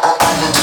I, I, I